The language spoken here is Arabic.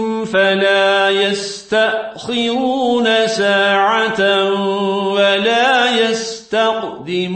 أجلهم فلا يستأخرون ساعة ولا يستقدمون